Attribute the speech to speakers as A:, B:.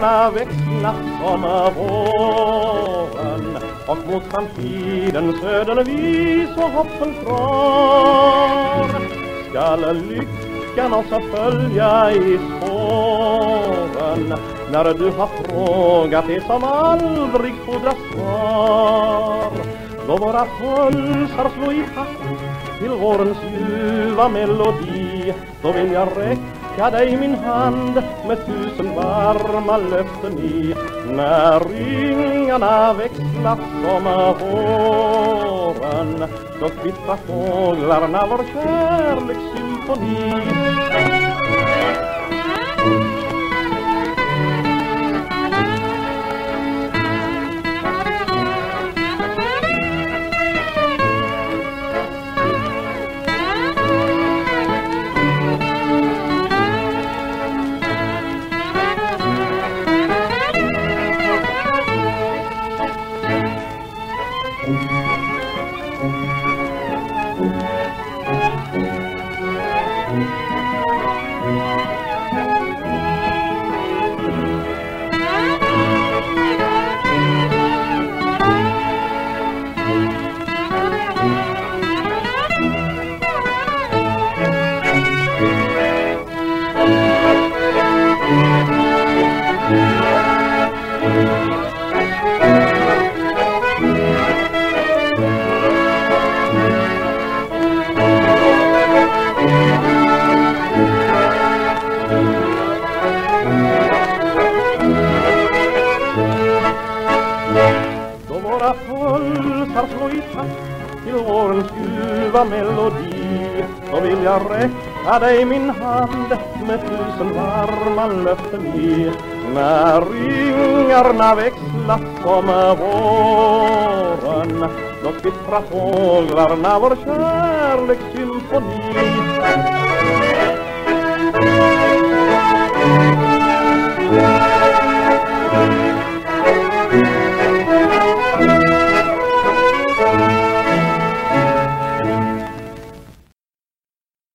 A: ringarna växlar som våren och mot framtidens öden och så hoppfull drar skall lyckan oss följa i spåren? När du har frågat det som aldrig fordras svar då våra pulsar slå i takt till vårens ljuva melodi. Då vill jag räcka dig min hand med tusen varma löften i när ringarna växlar som våren då kvittrar fåglarna vår kärlekssymfoni. Thank pulsar slå i takt till vårens ljuva melodi. Då vill jag räcka dig min hand med tusen varma löften i. När ringarna växlat som våren Då kvittrar fåglarna vår kärlekssymfoni.